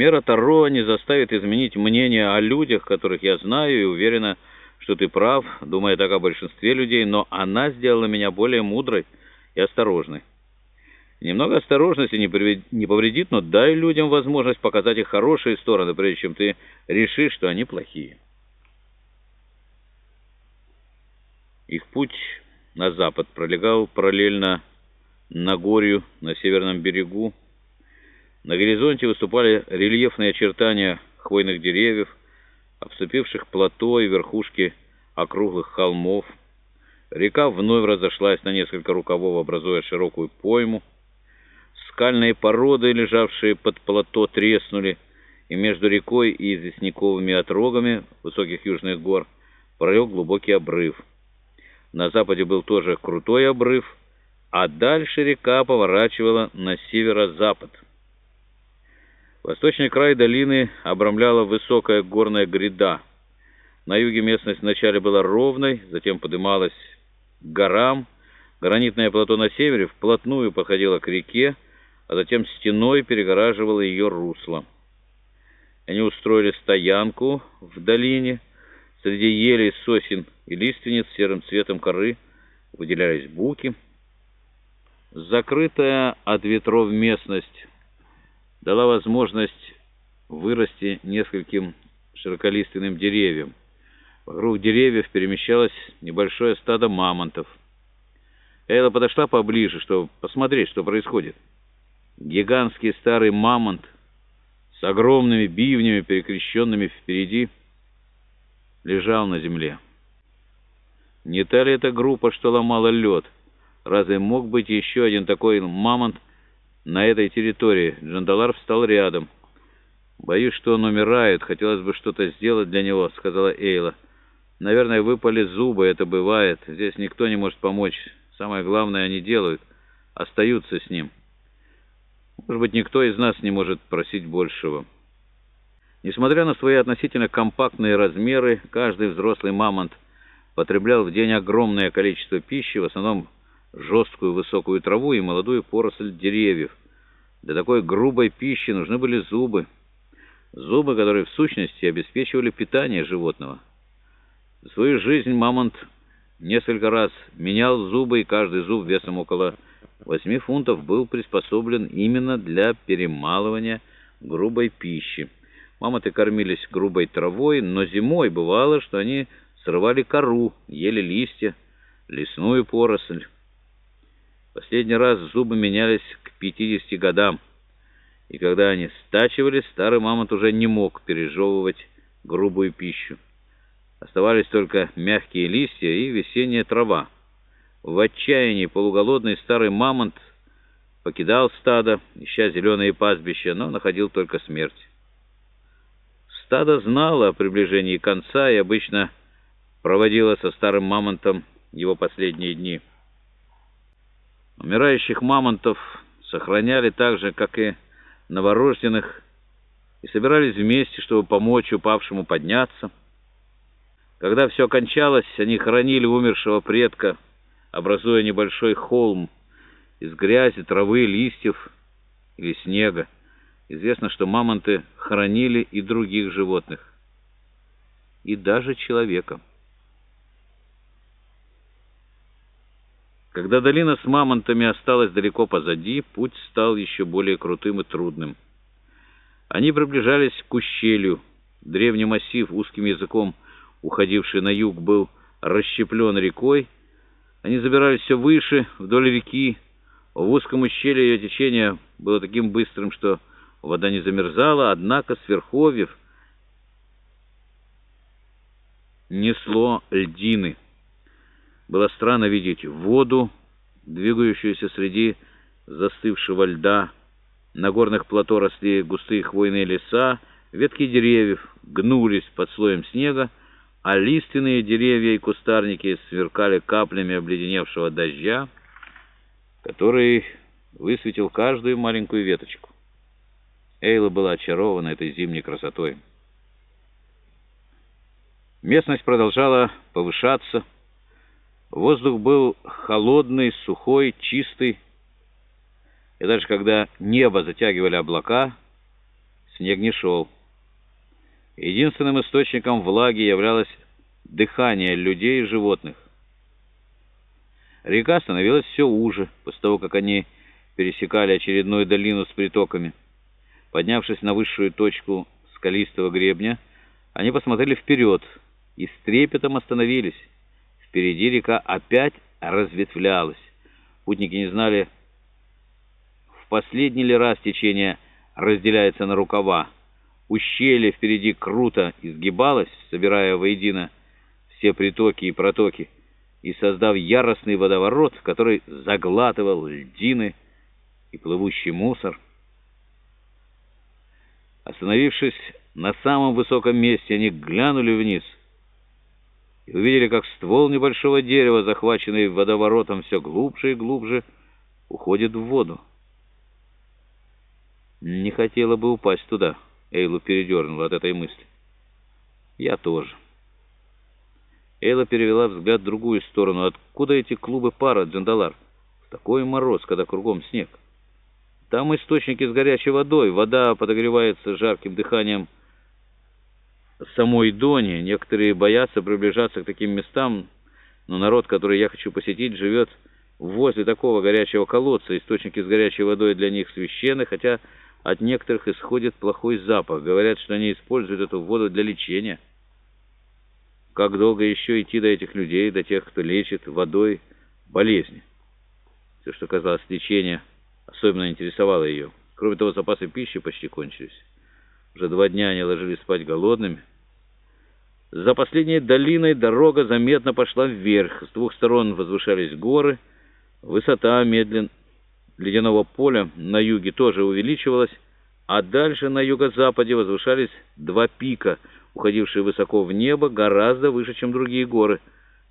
Мера Таро не заставит изменить мнение о людях, которых я знаю, и уверена, что ты прав, думая так о большинстве людей, но она сделала меня более мудрой и осторожной. Немного осторожности не повредит, но дай людям возможность показать их хорошие стороны, прежде чем ты решишь, что они плохие. Их путь на запад пролегал параллельно Нагорью на северном берегу. На горизонте выступали рельефные очертания хвойных деревьев, обступивших плато и верхушки округлых холмов. Река вновь разошлась на несколько рукавов, образуя широкую пойму. Скальные породы, лежавшие под плато, треснули, и между рекой и известняковыми отрогами высоких южных гор пролег глубокий обрыв. На западе был тоже крутой обрыв, а дальше река поворачивала на северо-запад. Восточный край долины обрамляла высокая горная гряда. На юге местность вначале была ровной, затем подымалась к горам. Гранитное плато на севере вплотную подходило к реке, а затем стеной перегораживало ее русло. Они устроили стоянку в долине. Среди елей, сосен и лиственниц серым цветом коры выделялись буки. Закрытая от ветров местность дала возможность вырасти нескольким широколиственным деревьям. Вокруг деревьев перемещалось небольшое стадо мамонтов. Эйла подошла поближе, чтобы посмотреть, что происходит. Гигантский старый мамонт с огромными бивнями, перекрещенными впереди, лежал на земле. Не та ли эта группа, что ломала лед? Разве мог быть еще один такой мамонт на этой территории? Джандалар встал рядом. «Боюсь, что он умирает. Хотелось бы что-то сделать для него», — сказала Эйла. «Наверное, выпали зубы. Это бывает. Здесь никто не может помочь. Самое главное они делают. Остаются с ним». Может быть, никто из нас не может просить большего. Несмотря на свои относительно компактные размеры, каждый взрослый мамонт потреблял в день огромное количество пищи, в основном жесткую высокую траву и молодую поросль деревьев. Для такой грубой пищи нужны были зубы. Зубы, которые в сущности обеспечивали питание животного. За свою жизнь мамонт несколько раз менял зубы, и каждый зуб весом около 8 фунтов был приспособлен именно для перемалывания грубой пищи. Мамонты кормились грубой травой, но зимой бывало, что они срывали кору, ели листья, лесную поросль. Последний раз зубы менялись к 50 годам, и когда они стачивались, старый мамонт уже не мог пережевывать грубую пищу. Оставались только мягкие листья и весенняя трава. В отчаянии полуголодный старый мамонт покидал стадо, ища зеленые пастбища, но находил только смерть. Стадо знало о приближении конца и обычно проводило со старым мамонтом его последние дни. Умирающих мамонтов сохраняли так же, как и новорожденных, и собирались вместе, чтобы помочь упавшему подняться. Когда все кончалось, они хоронили умершего предка, образуя небольшой холм из грязи, травы, листьев или снега. Известно, что мамонты хоронили и других животных, и даже человека. Когда долина с мамонтами осталась далеко позади, путь стал еще более крутым и трудным. Они приближались к ущелью. Древний массив, узким языком уходивший на юг, был расщеплен рекой, они забирались все выше, вдоль реки. В узком ущелье ее течение было таким быстрым, что вода не замерзала, однако с несло льдины. Было странно видеть воду, двигающуюся среди застывшего льда. На горных плато росли густые хвойные леса, ветки деревьев гнулись под слоем снега, а лиственные деревья и кустарники сверкали каплями обледеневшего дождя, который высветил каждую маленькую веточку. Эйла была очарована этой зимней красотой. Местность продолжала повышаться. Воздух был холодный, сухой, чистый. И даже когда небо затягивали облака, снег не шел. Единственным источником влаги являлось дыхание людей и животных. Река становилась все уже, после того, как они пересекали очередную долину с притоками. Поднявшись на высшую точку скалистого гребня, они посмотрели вперед и с трепетом остановились. Впереди река опять разветвлялась. Путники не знали, в последний ли раз течение разделяется на рукава. Ущелье впереди круто изгибалось, собирая воедино все притоки и протоки, и создав яростный водоворот, который заглатывал льдины и плывущий мусор. Остановившись на самом высоком месте, они глянули вниз и увидели, как ствол небольшого дерева, захваченный водоворотом все глубже и глубже, уходит в воду. Не хотела бы упасть туда, Эйлу передернула от этой мысли. Я тоже. Эйла перевела взгляд в другую сторону. Откуда эти клубы пара, Джандалар? В такой мороз, когда кругом снег. Там источники с горячей водой. Вода подогревается жарким дыханием самой Дони. Некоторые боятся приближаться к таким местам, но народ, который я хочу посетить, живет возле такого горячего колодца. Источники с горячей водой для них священны, хотя от некоторых исходит плохой запах. Говорят, что они используют эту воду для лечения. Как долго еще идти до этих людей, до тех, кто лечит водой болезни? Все, что казалось лечения, особенно интересовало ее. Кроме того, запасы пищи почти кончились. Уже два дня они ложились спать голодными. За последней долиной дорога заметно пошла вверх. С двух сторон возвышались горы. Высота медленно ледяного поля на юге тоже увеличивалась, а дальше на юго-западе возвышались два пика — уходившие высоко в небо, гораздо выше, чем другие горы —